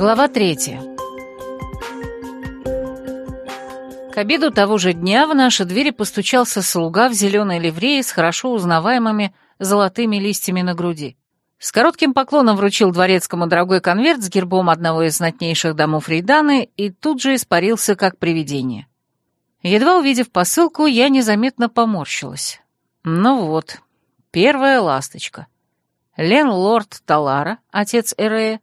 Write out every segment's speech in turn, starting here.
Глава третья. К обеду того же дня в наши двери постучался слуга в зеленой ливрее с хорошо узнаваемыми золотыми листьями на груди. С коротким поклоном вручил дворецкому дорогой конверт с гербом одного из знатнейших домов Рейданы и тут же испарился как привидение. Едва увидев посылку, я незаметно поморщилась. Ну вот, первая ласточка. Лен Лорд Талара, отец Эрея,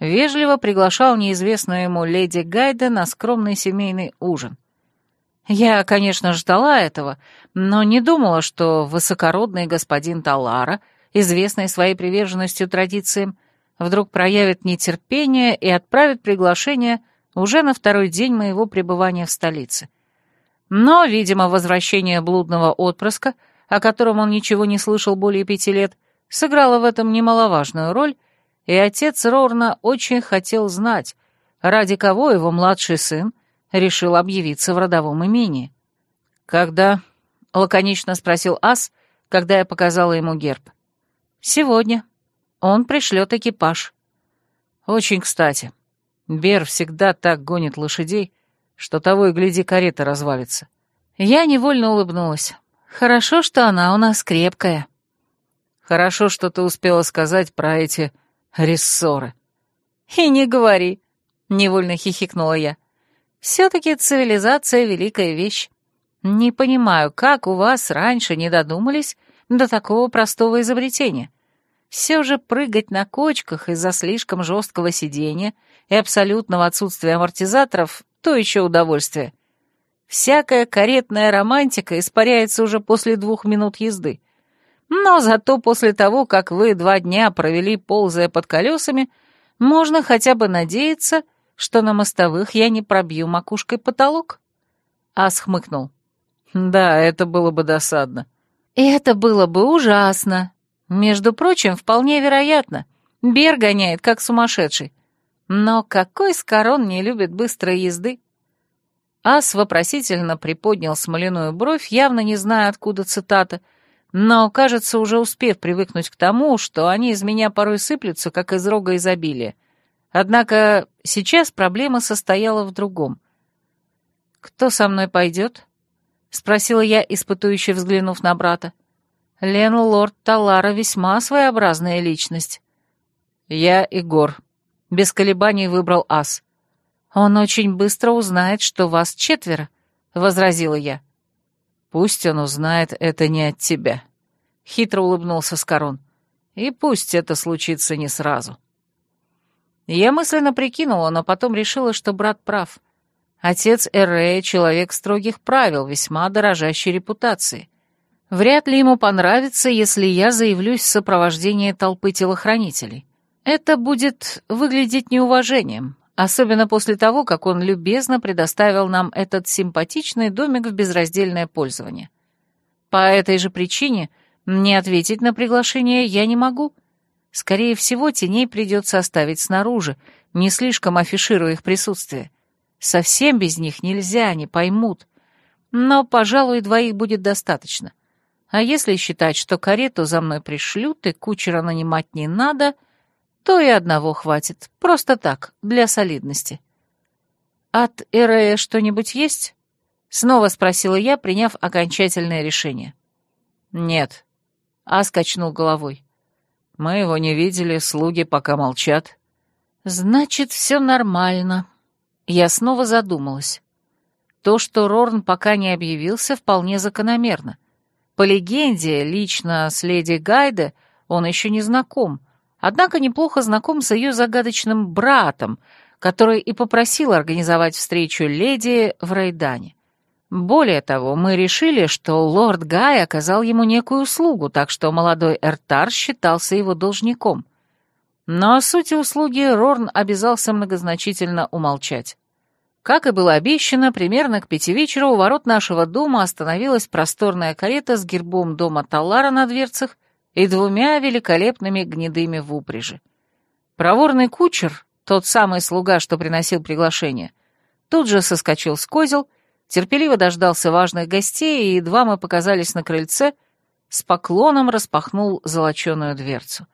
вежливо приглашал неизвестную ему леди Гайда на скромный семейный ужин. Я, конечно, ждала этого, но не думала, что высокородный господин Талара, известный своей приверженностью традициям, вдруг проявит нетерпение и отправит приглашение уже на второй день моего пребывания в столице. Но, видимо, возвращение блудного отпрыска, о котором он ничего не слышал более пяти лет, сыграло в этом немаловажную роль, и отец Рорна очень хотел знать, ради кого его младший сын решил объявиться в родовом имении. «Когда?» — лаконично спросил Ас, когда я показала ему герб. «Сегодня. Он пришлет экипаж». «Очень кстати. Бер всегда так гонит лошадей, что того и гляди, карета развалится». Я невольно улыбнулась. «Хорошо, что она у нас крепкая». «Хорошо, что ты успела сказать про эти Рессоры. «И не говори», — невольно хихикнула я. «Все-таки цивилизация — великая вещь. Не понимаю, как у вас раньше не додумались до такого простого изобретения. Все же прыгать на кочках из-за слишком жесткого сидения и абсолютного отсутствия амортизаторов — то еще удовольствие. Всякая каретная романтика испаряется уже после двух минут езды. Но зато после того, как вы два дня провели, ползая под колесами, можно хотя бы надеяться, что на мостовых я не пробью макушкой потолок. Ас хмыкнул. Да, это было бы досадно. И это было бы ужасно. Между прочим, вполне вероятно. Бер гоняет, как сумасшедший. Но какой скорон не любит быстрой езды? Ас вопросительно приподнял смоляную бровь, явно не зная, откуда цитата — но, кажется, уже успев привыкнуть к тому, что они из меня порой сыплются, как из рога изобилия. Однако сейчас проблема состояла в другом. «Кто со мной пойдет?» — спросила я, испытующе взглянув на брата. Лен Лорд Талара весьма своеобразная личность. «Я Игор», — без колебаний выбрал ас. «Он очень быстро узнает, что вас четверо», — возразила я. «Пусть он узнает это не от тебя», — хитро улыбнулся Скорон. «И пусть это случится не сразу». Я мысленно прикинула, но потом решила, что брат прав. Отец Эрея — человек строгих правил, весьма дорожащей репутации. Вряд ли ему понравится, если я заявлюсь в сопровождении толпы телохранителей. Это будет выглядеть неуважением, особенно после того, как он любезно предоставил нам этот симпатичный домик в безраздельное пользование. По этой же причине не ответить на приглашение я не могу. Скорее всего, теней придется оставить снаружи, не слишком афишируя их присутствие. Совсем без них нельзя, они поймут. Но, пожалуй, двоих будет достаточно. А если считать, что карету за мной пришлют и кучера нанимать не надо — то и одного хватит, просто так, для солидности. «От Эрея что-нибудь есть?» — снова спросила я, приняв окончательное решение. «Нет», — Ас качнул головой. «Мы его не видели, слуги пока молчат». «Значит, все нормально». Я снова задумалась. То, что Рорн пока не объявился, вполне закономерно. По легенде, лично с леди Гайде он еще не знаком, однако неплохо знаком с ее загадочным братом, который и попросил организовать встречу леди в Рейдане. Более того, мы решили, что лорд Гай оказал ему некую услугу, так что молодой Эртар считался его должником. Но о сути услуги Рорн обязался многозначительно умолчать. Как и было обещано, примерно к пяти вечера у ворот нашего дома остановилась просторная карета с гербом дома Таллара на дверцах и двумя великолепными гнедыми в упряжи. Проворный кучер, тот самый слуга, что приносил приглашение, тут же соскочил с козел, терпеливо дождался важных гостей, и едва мы показались на крыльце, с поклоном распахнул золоченую дверцу.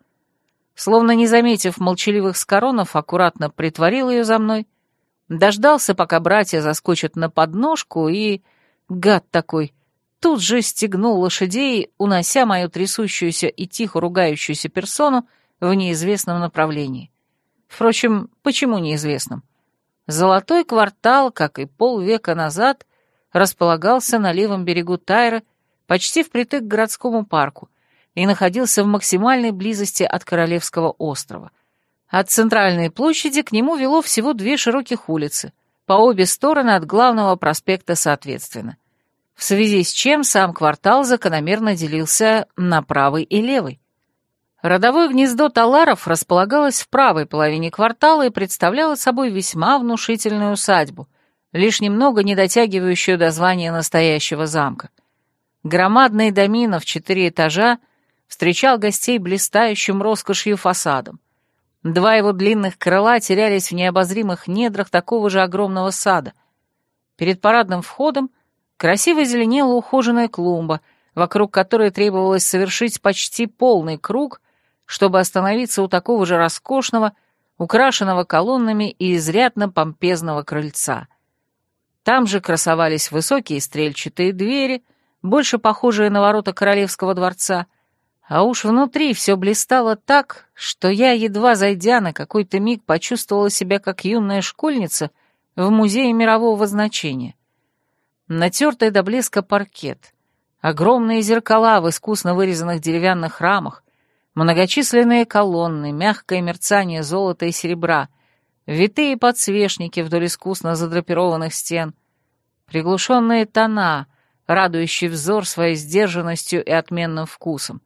словно не заметив молчаливых скоронов, аккуратно притворил ее за мной, дождался, пока братья заскочат на подножку, и, гад такой, тут же стегнул лошадей, унося мою трясущуюся и тихо ругающуюся персону в неизвестном направлении. Впрочем, почему неизвестном? Золотой квартал, как и полвека назад, располагался на левом берегу Тайры, почти впритык к городскому парку, и находился в максимальной близости от Королевского острова. От центральной площади к нему вело всего две широких улицы, по обе стороны от главного проспекта соответственно, в связи с чем сам квартал закономерно делился на правый и левый. Родовое гнездо Таларов располагалось в правой половине квартала и представляло собой весьма внушительную усадьбу, лишь немного не дотягивающую до звания настоящего замка. Громадный домина в четыре этажа встречал гостей блистающим роскошью фасадом. Два его длинных крыла терялись в необозримых недрах такого же огромного сада. Перед парадным входом красиво зеленела ухоженная клумба, вокруг которой требовалось совершить почти полный круг, чтобы остановиться у такого же роскошного, украшенного колоннами и изрядно помпезного крыльца. Там же красовались высокие стрельчатые двери, больше похожие на ворота королевского дворца, а уж внутри все блистало так, что я, едва зайдя на какой-то миг, почувствовала себя как юная школьница в музее мирового значения. Натертый до блеска паркет, огромные зеркала в искусно вырезанных деревянных рамах, Многочисленные колонны, мягкое мерцание золота и серебра, витые подсвечники вдоль искусно задрапированных стен, приглушенные тона, радующие взор своей сдержанностью и отменным вкусом,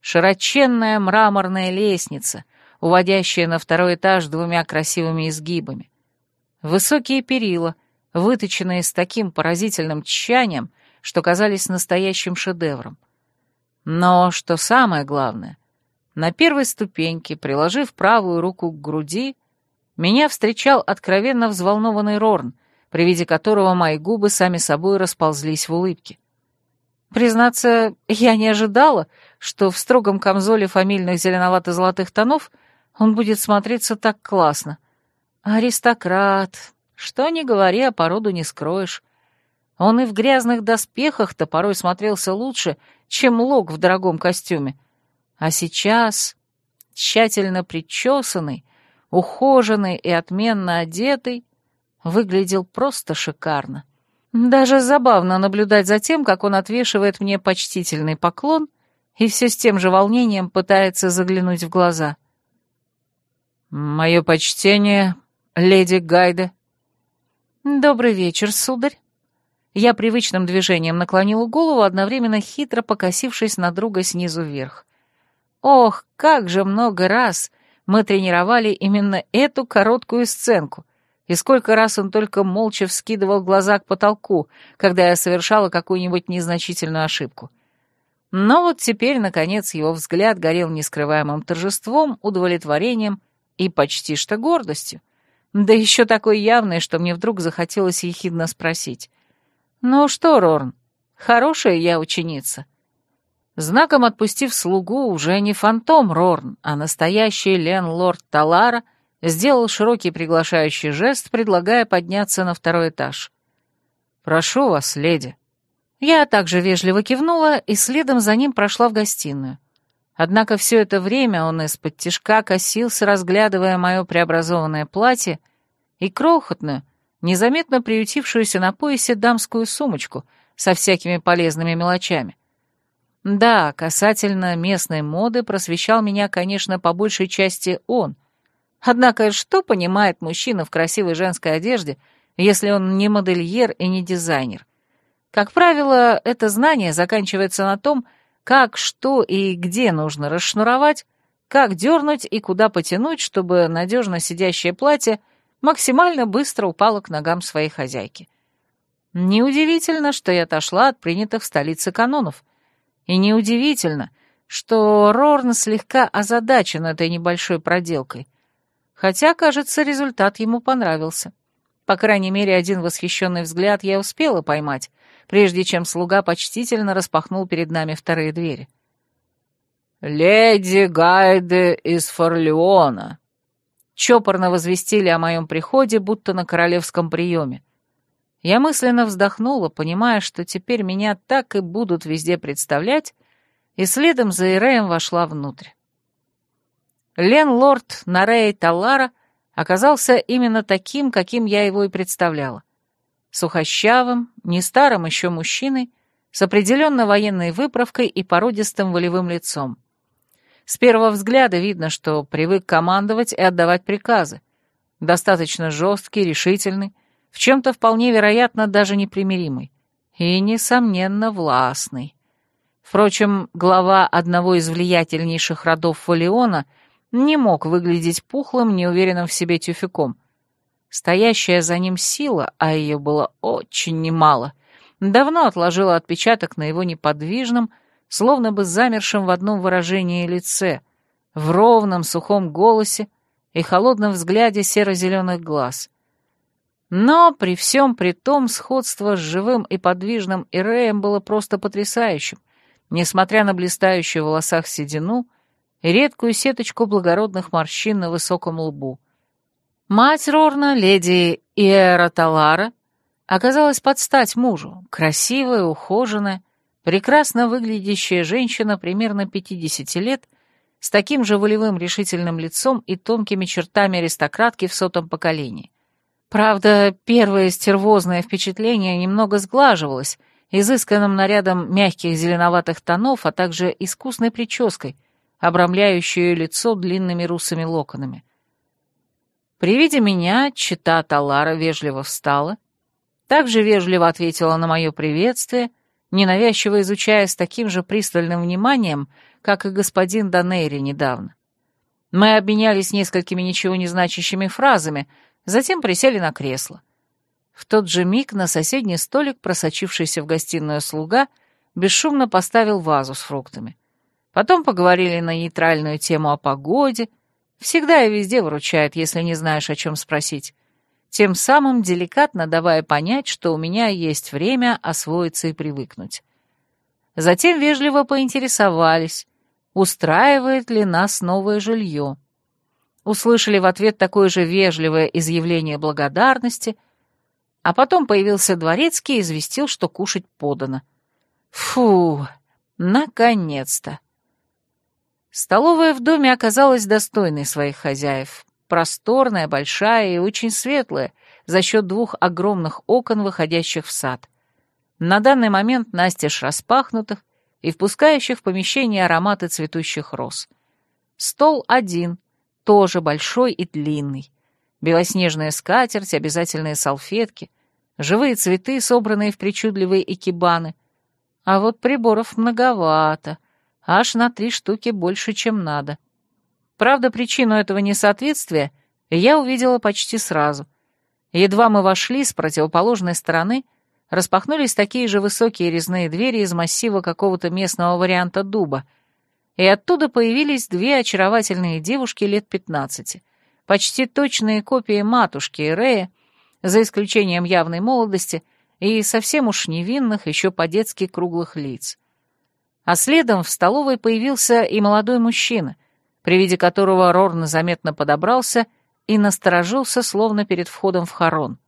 широченная мраморная лестница, уводящая на второй этаж двумя красивыми изгибами, высокие перила, выточенные с таким поразительным тщанием, что казались настоящим шедевром. Но, что самое главное, на первой ступеньке, приложив правую руку к груди, меня встречал откровенно взволнованный Рорн, при виде которого мои губы сами собой расползлись в улыбке. Признаться, я не ожидала, что в строгом камзоле фамильных зеленовато-золотых тонов он будет смотреться так классно. Аристократ. Что ни говори, а породу не скроешь. Он и в грязных доспехах-то порой смотрелся лучше, чем лог в дорогом костюме, а сейчас, тщательно причесанный, ухоженный и отменно одетый, выглядел просто шикарно. Даже забавно наблюдать за тем, как он отвешивает мне почтительный поклон и все с тем же волнением пытается заглянуть в глаза. «Мое почтение, леди Гайде». «Добрый вечер, сударь». Я привычным движением наклонила голову, одновременно хитро покосившись на друга снизу вверх. Ох, как же много раз мы тренировали именно эту короткую сценку, и сколько раз он только молча вскидывал глаза к потолку, когда я совершала какую-нибудь незначительную ошибку. Но вот теперь, наконец, его взгляд горел нескрываемым торжеством, удовлетворением и почти что гордостью. Да еще такой явный, что мне вдруг захотелось ехидно спросить. «Ну что, Рорн, хорошая я ученица?» Знаком отпустив слугу, уже не фантом Рорн, а настоящий Лен-лорд Талара сделал широкий приглашающий жест, предлагая подняться на второй этаж. «Прошу вас, леди». Я также вежливо кивнула и следом за ним прошла в гостиную. Однако все это время он из-под тишка косился, разглядывая мое преобразованное платье и крохотную, незаметно приютившуюся на поясе дамскую сумочку со всякими полезными мелочами. Да, касательно местной моды просвещал меня, конечно, по большей части он. Однако что понимает мужчина в красивой женской одежде, если он не модельер и не дизайнер? Как правило, это знание заканчивается на том, как, что и где нужно расшнуровать, как дернуть и куда потянуть, чтобы надежно сидящее платье максимально быстро упало к ногам своей хозяйки. Неудивительно, что я отошла от принятых в столице канонов — и неудивительно, что Рорн слегка озадачен этой небольшой проделкой. Хотя, кажется, результат ему понравился. По крайней мере, один восхищенный взгляд я успела поймать, прежде чем слуга почтительно распахнул перед нами вторые двери. «Леди Гайде из Форлеона», — чопорно возвестили о моем приходе, будто на королевском приеме. Я мысленно вздохнула, понимая, что теперь меня так и будут везде представлять, и следом за Иреем вошла внутрь. Лен-лорд Нарей Талара оказался именно таким, каким я его и представляла. Сухощавым, не старым еще мужчиной, с определенно военной выправкой и породистым волевым лицом. С первого взгляда видно, что привык командовать и отдавать приказы. Достаточно жесткий, решительный, в чем-то вполне вероятно даже непримиримый. И, несомненно, властный. Впрочем, глава одного из влиятельнейших родов Фолиона не мог выглядеть пухлым, неуверенным в себе тюфяком. Стоящая за ним сила, а ее было очень немало, давно отложила отпечаток на его неподвижном, словно бы замершем в одном выражении лице, в ровном сухом голосе и холодном взгляде серо-зеленых глаз. Но при всем при том сходство с живым и подвижным Иреем было просто потрясающим, несмотря на блистающую в волосах седину и редкую сеточку благородных морщин на высоком лбу. Мать Рорна, леди Иэра Талара, оказалась под стать мужу, красивая, ухоженная, Прекрасно выглядящая женщина примерно 50 лет, с таким же волевым решительным лицом и тонкими чертами аристократки в сотом поколении. Правда, первое стервозное впечатление немного сглаживалось изысканным нарядом мягких зеленоватых тонов, а также искусной прической, обрамляющей лицо длинными русыми локонами. При виде меня чита Талара вежливо встала, также вежливо ответила на мое приветствие — ненавязчиво изучая с таким же пристальным вниманием, как и господин Данейри недавно. Мы обменялись несколькими ничего не значащими фразами, затем присели на кресло. В тот же миг на соседний столик, просочившийся в гостиную слуга, бесшумно поставил вазу с фруктами. Потом поговорили на нейтральную тему о погоде. Всегда и везде выручает, если не знаешь, о чем спросить тем самым деликатно давая понять, что у меня есть время освоиться и привыкнуть. Затем вежливо поинтересовались, устраивает ли нас новое жилье. Услышали в ответ такое же вежливое изъявление благодарности, а потом появился дворецкий и известил, что кушать подано. Фу, наконец-то! Столовая в доме оказалась достойной своих хозяев просторная, большая и очень светлая, за счет двух огромных окон, выходящих в сад. На данный момент настежь распахнутых и впускающих в помещение ароматы цветущих роз. Стол один, тоже большой и длинный. Белоснежная скатерть, обязательные салфетки, живые цветы, собранные в причудливые экибаны. А вот приборов многовато, аж на три штуки больше, чем надо. — Правда, причину этого несоответствия я увидела почти сразу. Едва мы вошли с противоположной стороны, распахнулись такие же высокие резные двери из массива какого-то местного варианта дуба, и оттуда появились две очаровательные девушки лет пятнадцати, почти точные копии матушки Рея, за исключением явной молодости и совсем уж невинных, еще по-детски круглых лиц. А следом в столовой появился и молодой мужчина, при виде которого Рорн заметно подобрался и насторожился, словно перед входом в хорон.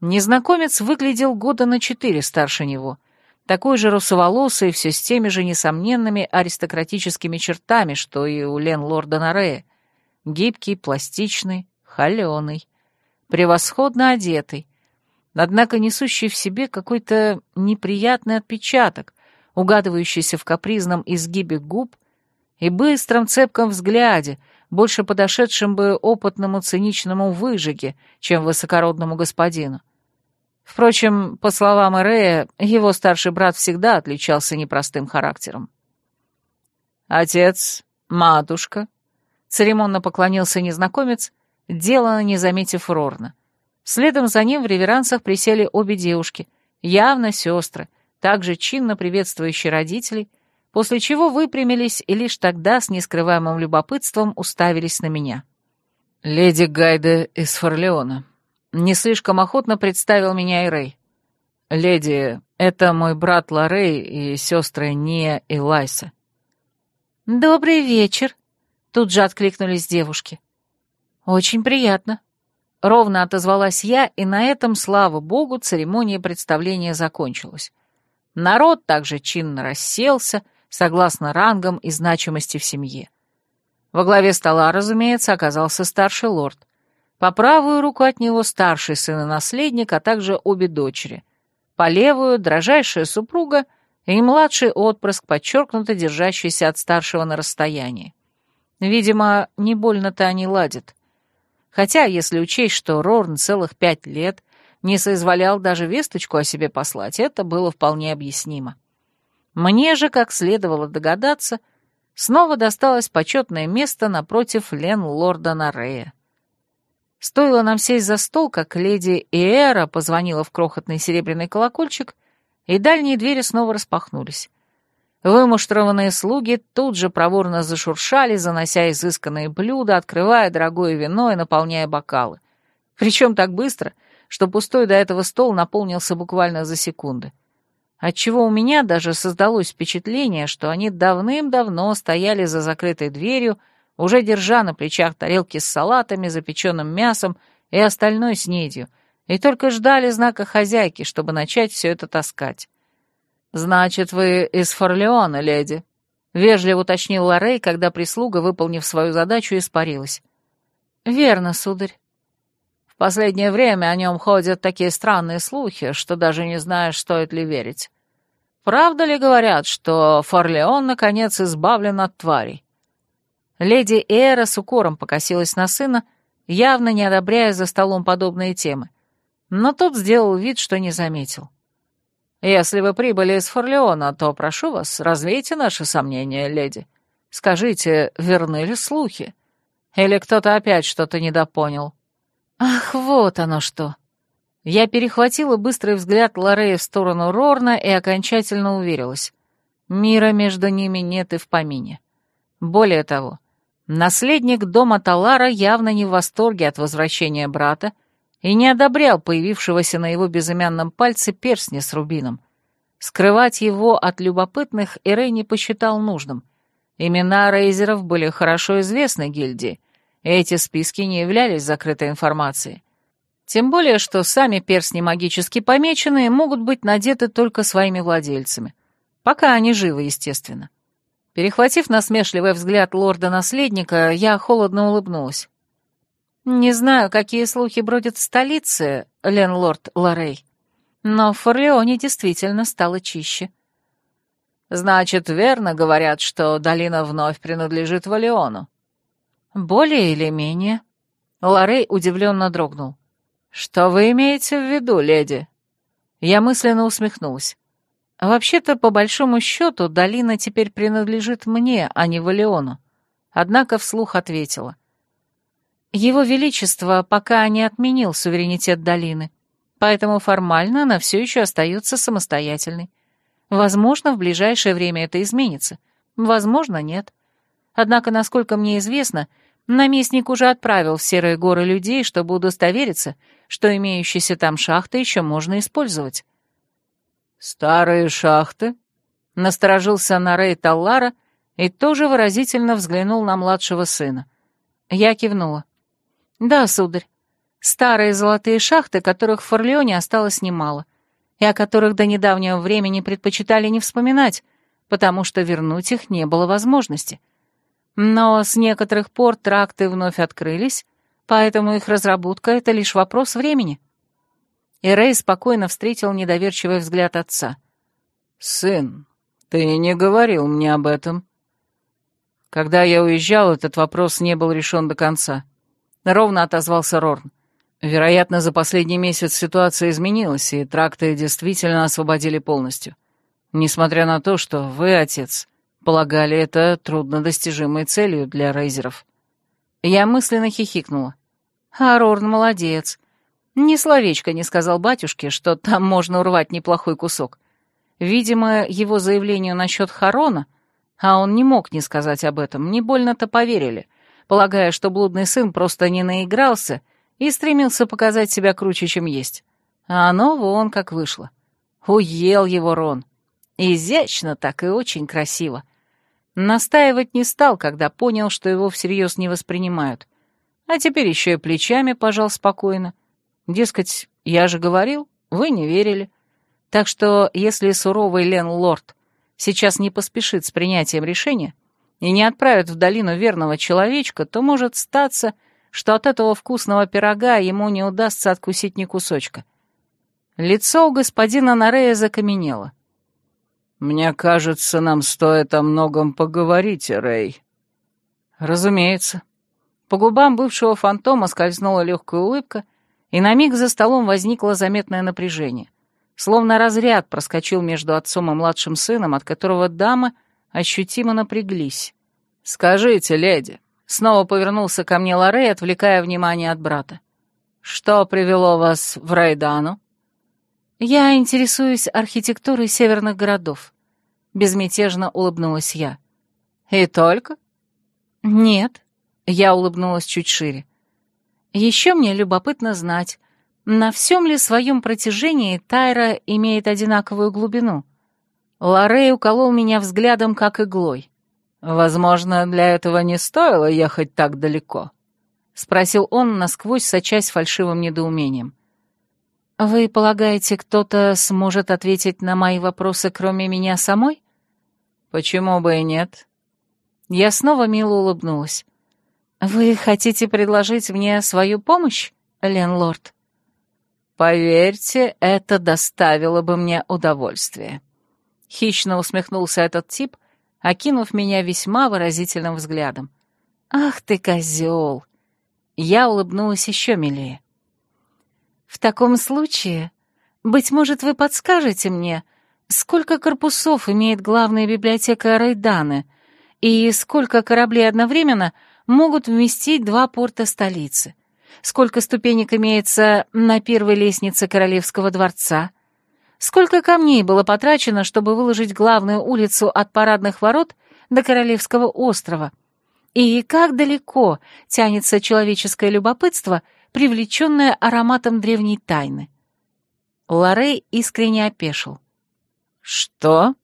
Незнакомец выглядел года на четыре старше него, такой же русоволосый, все с теми же несомненными аристократическими чертами, что и у Лен Лорда Нарея. Гибкий, пластичный, холеный, превосходно одетый, однако несущий в себе какой-то неприятный отпечаток, угадывающийся в капризном изгибе губ и быстром цепком взгляде, больше подошедшим бы опытному циничному выжиге, чем высокородному господину. Впрочем, по словам Эрея, его старший брат всегда отличался непростым характером. «Отец, матушка», — церемонно поклонился незнакомец, делано не заметив Рорна. Следом за ним в реверансах присели обе девушки, явно сестры, также чинно приветствующие родителей, после чего выпрямились и лишь тогда с нескрываемым любопытством уставились на меня. «Леди Гайда из Форлеона». Не слишком охотно представил меня и Рэй. «Леди, это мой брат Лорей и сестры Ния и Лайса». «Добрый вечер», — тут же откликнулись девушки. «Очень приятно», — ровно отозвалась я, и на этом, слава богу, церемония представления закончилась. Народ также чинно расселся, согласно рангам и значимости в семье. Во главе стола, разумеется, оказался старший лорд. По правую руку от него старший сын и наследник, а также обе дочери. По левую — дрожайшая супруга и младший отпрыск, подчеркнуто держащийся от старшего на расстоянии. Видимо, не больно-то они ладят. Хотя, если учесть, что Рорн целых пять лет не соизволял даже весточку о себе послать, это было вполне объяснимо. Мне же, как следовало догадаться, снова досталось почетное место напротив Лен Лорда Нарея. Стоило нам сесть за стол, как леди Иэра позвонила в крохотный серебряный колокольчик, и дальние двери снова распахнулись. Вымуштрованные слуги тут же проворно зашуршали, занося изысканные блюда, открывая дорогое вино и наполняя бокалы. Причем так быстро, что пустой до этого стол наполнился буквально за секунды. Отчего у меня даже создалось впечатление, что они давным-давно стояли за закрытой дверью, уже держа на плечах тарелки с салатами, запеченным мясом и остальной снедью, и только ждали знака хозяйки, чтобы начать все это таскать. «Значит, вы из Форлеона, леди?» — вежливо уточнил Лоррей, когда прислуга, выполнив свою задачу, испарилась. «Верно, сударь. Последнее время о нем ходят такие странные слухи, что даже не знаешь, стоит ли верить. Правда ли говорят, что Форлеон, наконец, избавлен от тварей?» Леди Эра с укором покосилась на сына, явно не одобряя за столом подобные темы, но тот сделал вид, что не заметил. Если вы прибыли из Форлеона, то прошу вас, развейте наши сомнения, леди. Скажите, верны ли слухи? Или кто-то опять что-то недопонял? Ах, вот оно что. Я перехватила быстрый взгляд Лорея в сторону Рорна и окончательно уверилась. Мира между ними нет и в помине. Более того, наследник дома Талара явно не в восторге от возвращения брата и не одобрял появившегося на его безымянном пальце перстня с рубином. Скрывать его от любопытных Эрей не посчитал нужным. Имена рейзеров были хорошо известны гильдии, эти списки не являлись закрытой информацией. Тем более, что сами перстни магически помеченные могут быть надеты только своими владельцами. Пока они живы, естественно. Перехватив насмешливый взгляд лорда-наследника, я холодно улыбнулась. Не знаю, какие слухи бродят в столице, ленлорд Лорей, но в Форлеоне действительно стало чище. Значит, верно говорят, что долина вновь принадлежит Валиону. Более или менее. Лорей удивленно дрогнул. Что вы имеете в виду, леди? Я мысленно усмехнулась. Вообще-то, по большому счету, долина теперь принадлежит мне, а не Валиону. Однако вслух ответила. Его Величество пока не отменил суверенитет долины, поэтому формально она все еще остается самостоятельной. Возможно, в ближайшее время это изменится, возможно, нет. Однако, насколько мне известно, наместник уже отправил в Серые горы людей, чтобы удостовериться, что имеющиеся там шахты еще можно использовать. «Старые шахты?» — насторожился Нарей Таллара и тоже выразительно взглянул на младшего сына. Я кивнула. «Да, сударь. Старые золотые шахты, которых в Форлеоне осталось немало, и о которых до недавнего времени предпочитали не вспоминать, потому что вернуть их не было возможности. Но с некоторых пор тракты вновь открылись, поэтому их разработка — это лишь вопрос времени». И Рэй спокойно встретил недоверчивый взгляд отца. «Сын, ты не говорил мне об этом». Когда я уезжал, этот вопрос не был решен до конца. — ровно отозвался Рорн. «Вероятно, за последний месяц ситуация изменилась, и тракты действительно освободили полностью. Несмотря на то, что вы, отец, полагали это труднодостижимой целью для рейзеров». Я мысленно хихикнула. «А Рорн молодец. Ни словечко не сказал батюшке, что там можно урвать неплохой кусок. Видимо, его заявлению насчет Харона, а он не мог не сказать об этом, не больно-то поверили» полагая, что блудный сын просто не наигрался и стремился показать себя круче, чем есть. А оно вон как вышло. Уел его Рон. Изящно так и очень красиво. Настаивать не стал, когда понял, что его всерьез не воспринимают. А теперь еще и плечами пожал спокойно. Дескать, я же говорил, вы не верили. Так что, если суровый Лен Лорд сейчас не поспешит с принятием решения и не отправит в долину верного человечка, то может статься, что от этого вкусного пирога ему не удастся откусить ни кусочка. Лицо у господина Нарея закаменело. «Мне кажется, нам стоит о многом поговорить, Рэй». «Разумеется». По губам бывшего фантома скользнула легкая улыбка, и на миг за столом возникло заметное напряжение. Словно разряд проскочил между отцом и младшим сыном, от которого дамы ощутимо напряглись. «Скажите, леди», — снова повернулся ко мне Лорей, отвлекая внимание от брата. «Что привело вас в Райдану?» «Я интересуюсь архитектурой северных городов», — безмятежно улыбнулась я. «И только?» «Нет», — я улыбнулась чуть шире. «Еще мне любопытно знать, на всем ли своем протяжении Тайра имеет одинаковую глубину?» Лорей уколол меня взглядом, как иглой. «Возможно, для этого не стоило ехать так далеко», — спросил он, насквозь сочась фальшивым недоумением. «Вы полагаете, кто-то сможет ответить на мои вопросы, кроме меня самой?» «Почему бы и нет?» Я снова мило улыбнулась. «Вы хотите предложить мне свою помощь, Ленлорд?» «Поверьте, это доставило бы мне удовольствие». Хищно усмехнулся этот тип, окинув меня весьма выразительным взглядом. «Ах ты, козел!» Я улыбнулась еще милее. В таком случае, быть может, вы подскажете мне, сколько корпусов имеет главная библиотека Райданы и сколько кораблей одновременно могут вместить два порта столицы? Сколько ступенек имеется на первой лестнице Королевского дворца? Сколько камней было потрачено, чтобы выложить главную улицу от парадных ворот до Королевского острова? И как далеко тянется человеческое любопытство — привлеченная ароматом древней тайны. Лорей искренне опешил. «Что?»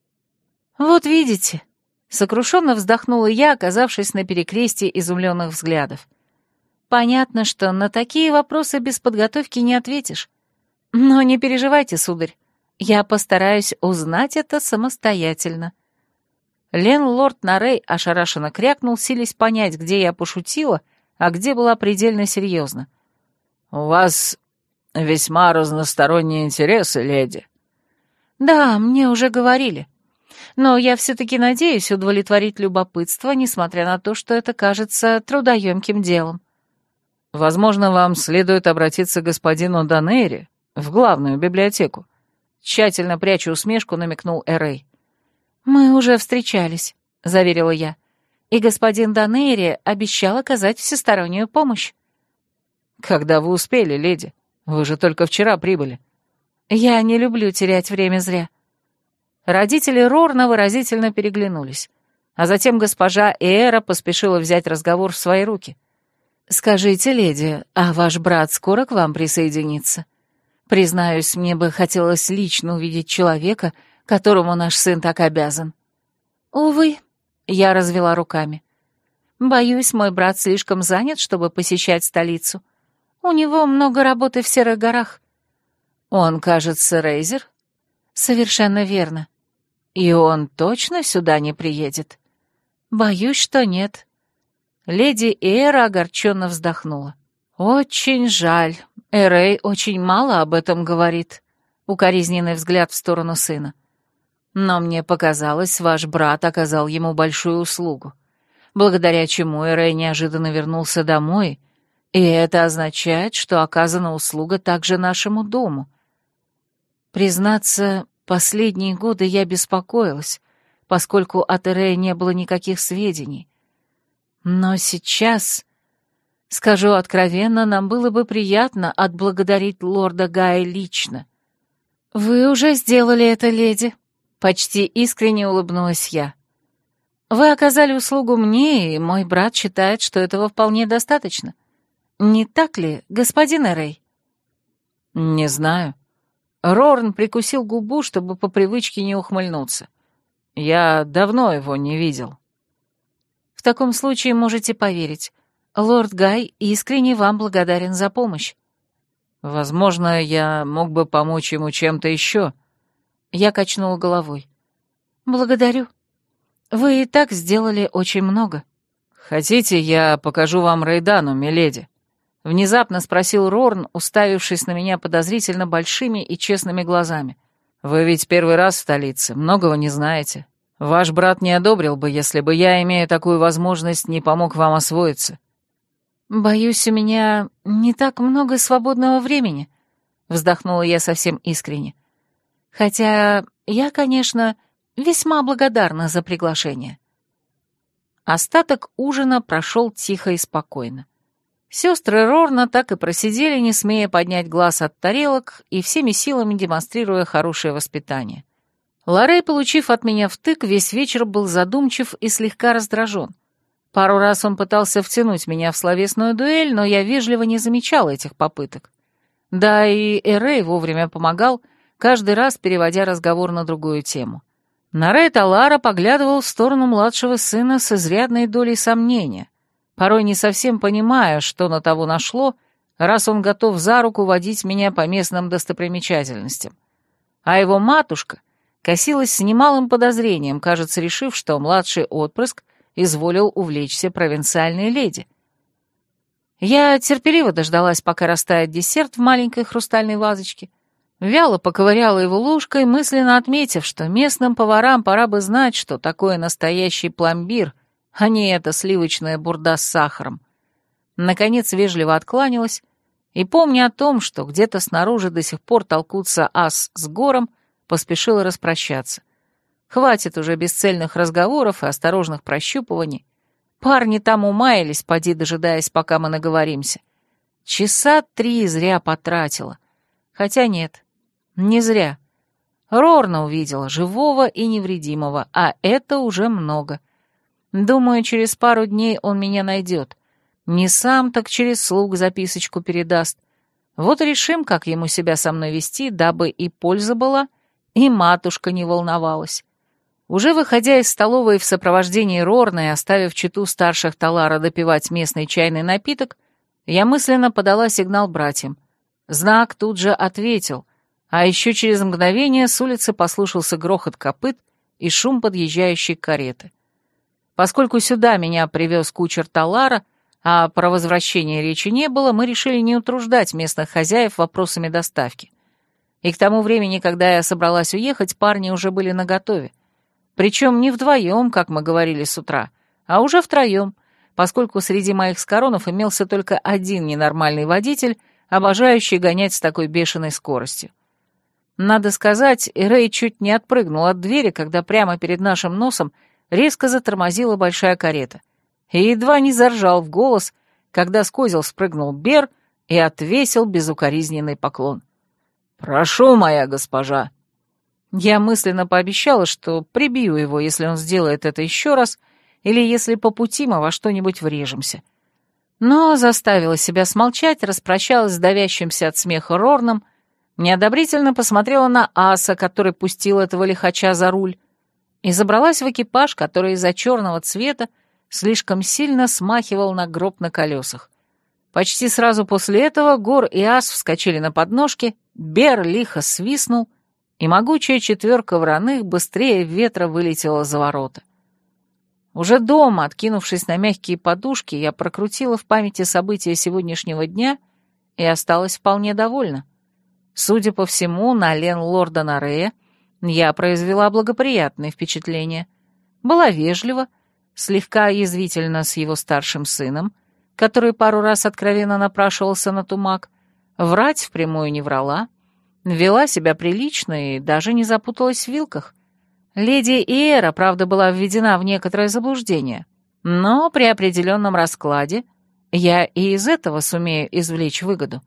«Вот видите», — сокрушенно вздохнула я, оказавшись на перекрестии изумленных взглядов. «Понятно, что на такие вопросы без подготовки не ответишь. Но не переживайте, сударь, я постараюсь узнать это самостоятельно». Лен Лорд Нарей ошарашенно крякнул, силясь понять, где я пошутила, а где была предельно серьезна. «У вас весьма разносторонние интересы, леди». «Да, мне уже говорили. Но я все-таки надеюсь удовлетворить любопытство, несмотря на то, что это кажется трудоемким делом». «Возможно, вам следует обратиться к господину Данейре в главную библиотеку». Тщательно пряча усмешку, намекнул Эрей. «Мы уже встречались», — заверила я. «И господин Данейре обещал оказать всестороннюю помощь». «Когда вы успели, леди? Вы же только вчера прибыли». «Я не люблю терять время зря». Родители Рорна выразительно переглянулись, а затем госпожа Эра поспешила взять разговор в свои руки. «Скажите, леди, а ваш брат скоро к вам присоединится? Признаюсь, мне бы хотелось лично увидеть человека, которому наш сын так обязан». «Увы», — я развела руками. «Боюсь, мой брат слишком занят, чтобы посещать столицу. У него много работы в Серых горах. Он, кажется, Рейзер? Совершенно верно. И он точно сюда не приедет? Боюсь, что нет. Леди Эра огорченно вздохнула. Очень жаль. Эрей очень мало об этом говорит. Укоризненный взгляд в сторону сына. Но мне показалось, ваш брат оказал ему большую услугу, благодаря чему Эрей неожиданно вернулся домой и это означает, что оказана услуга также нашему дому. Признаться, последние годы я беспокоилась, поскольку от Эрея не было никаких сведений. Но сейчас, скажу откровенно, нам было бы приятно отблагодарить лорда Гая лично. «Вы уже сделали это, леди», — почти искренне улыбнулась я. «Вы оказали услугу мне, и мой брат считает, что этого вполне достаточно». Не так ли, господин Эрей? Не знаю. Рорн прикусил губу, чтобы по привычке не ухмыльнуться. Я давно его не видел. таком случае можете поверить. Лорд Гай искренне вам благодарен за помощь. Возможно, я мог бы помочь ему чем-то еще. Я качнула головой. Благодарю. Вы и так сделали очень много. Хотите, я покажу вам Рейдану, миледи? Внезапно спросил Рорн, уставившись на меня подозрительно большими и честными глазами. «Вы ведь первый раз в столице, многого не знаете. Ваш брат не одобрил бы, если бы я, имея такую возможность, не помог вам освоиться». «Боюсь, у меня не так много свободного времени», — вздохнула я совсем искренне. «Хотя я, конечно, весьма благодарна за приглашение». Остаток ужина прошел тихо и спокойно. Сестры Рорна так и просидели, не смея поднять глаз от тарелок и всеми силами демонстрируя хорошее воспитание. Лорей, получив от меня втык, весь вечер был задумчив и слегка раздражен. Пару раз он пытался втянуть меня в словесную дуэль, но я вежливо не замечала этих попыток. Да и Эрей вовремя помогал, каждый раз переводя разговор на другую тему. Нарей Талара поглядывал в сторону младшего сына с изрядной долей сомнения, порой не совсем понимая, что на того нашло, раз он готов за руку водить меня по местным достопримечательностям. А его матушка косилась с немалым подозрением, кажется, решив, что младший отпрыск изволил увлечься провинциальной леди. Я терпеливо дождалась, пока растает десерт в маленькой хрустальной вазочке, вяло поковыряла его ложкой, мысленно отметив, что местным поварам пора бы знать, что такое настоящий пломбир, а не эта сливочная бурда с сахаром. Наконец вежливо откланялась и, помня о том, что где-то снаружи до сих пор толкутся ас с гором, поспешила распрощаться. Хватит уже бесцельных разговоров и осторожных прощупываний. Парни там умаялись, поди дожидаясь, пока мы наговоримся. Часа три зря потратила. Хотя нет, не зря. Рорна увидела, живого и невредимого, а это уже много. Думаю, через пару дней он меня найдет. Не сам, так через слуг записочку передаст. Вот решим, как ему себя со мной вести, дабы и польза была, и матушка не волновалась. Уже выходя из столовой в сопровождении Рорна и оставив читу старших Талара допивать местный чайный напиток, я мысленно подала сигнал братьям. Знак тут же ответил, а еще через мгновение с улицы послышался грохот копыт и шум подъезжающей кареты. Поскольку сюда меня привез кучер Талара, а про возвращение речи не было, мы решили не утруждать местных хозяев вопросами доставки. И к тому времени, когда я собралась уехать, парни уже были наготове. Причем не вдвоем, как мы говорили с утра, а уже втроем, поскольку среди моих скоронов имелся только один ненормальный водитель, обожающий гонять с такой бешеной скоростью. Надо сказать, Рэй чуть не отпрыгнул от двери, когда прямо перед нашим носом резко затормозила большая карета. И едва не заржал в голос, когда с козел спрыгнул Бер и отвесил безукоризненный поклон. «Прошу, моя госпожа!» Я мысленно пообещала, что прибью его, если он сделает это еще раз, или если по пути мы во что-нибудь врежемся. Но заставила себя смолчать, распрощалась с давящимся от смеха Рорном, неодобрительно посмотрела на аса, который пустил этого лихача за руль, и забралась в экипаж, который из-за черного цвета слишком сильно смахивал на гроб на колесах. Почти сразу после этого Гор и Ас вскочили на подножки, Бер лихо свистнул, и могучая четверка враных быстрее ветра вылетела за ворота. Уже дома, откинувшись на мягкие подушки, я прокрутила в памяти события сегодняшнего дня и осталась вполне довольна. Судя по всему, на Лен Лорда Нарея я произвела благоприятное впечатление. Была вежлива, слегка язвительна с его старшим сыном, который пару раз откровенно напрашивался на тумак, врать впрямую не врала, Вела себя прилично и даже не запуталась в вилках. Леди Иэра, правда, была введена в некоторое заблуждение, но при определенном раскладе я и из этого сумею извлечь выгоду.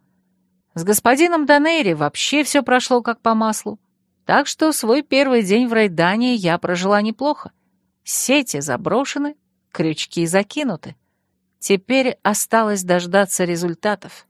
С господином Данейри вообще все прошло как по маслу, так что свой первый день в Райдане я прожила неплохо. Сети заброшены, крючки закинуты. Теперь осталось дождаться результатов.